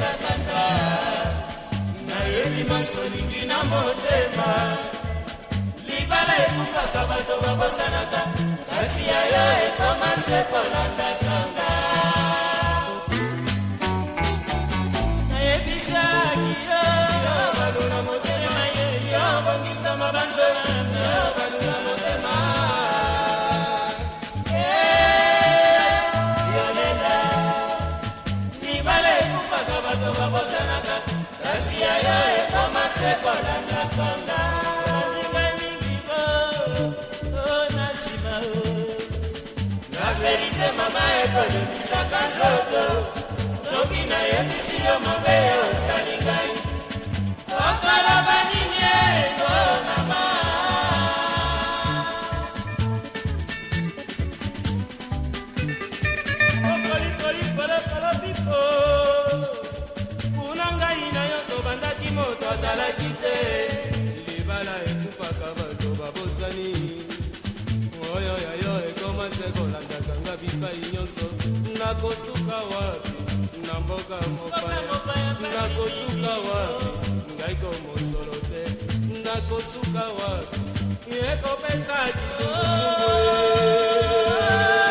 ezakaka nayebi masolingi na motema libala ekufaka bato babosanaka kasi yaya ekoma se kolandakanga ekoyebisaka nzoto soki nayebisi yo mabe osalingai okoloba nini ekoma nakosuka wapi na mboka mopaya nakosuka wapi ngai komosolo te nakosuka wapi ekopesa kisungusungu oh!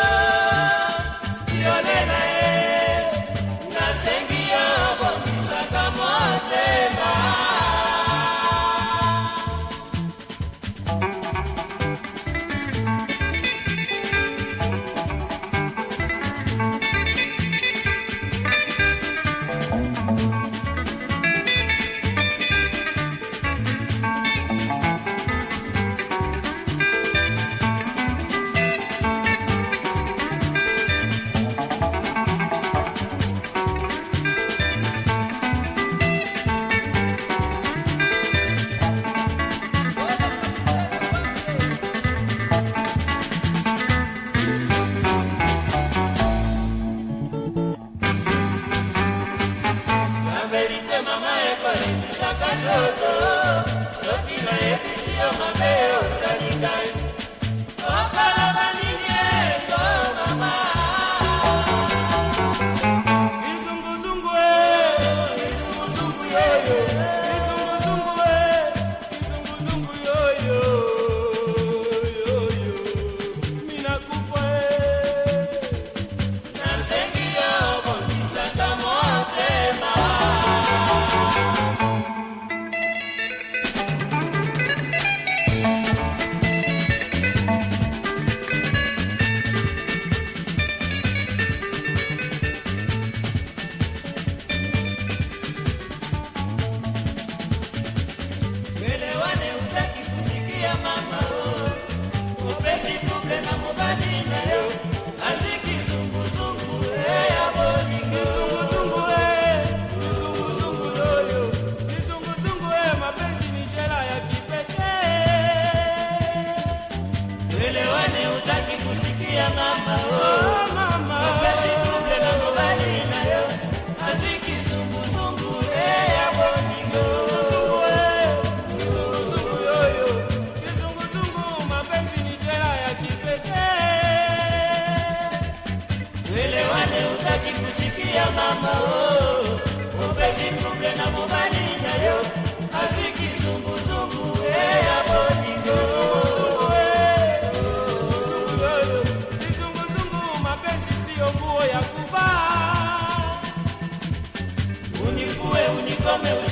Yes. mosiki ya mama opesi oh, duble na mobali na yo azwiki zunguzungu e eh, ya boningo kizunguzungu mapenzi ni jela ya kipeke elewane utaki kusikia mama o oh. me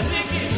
Music is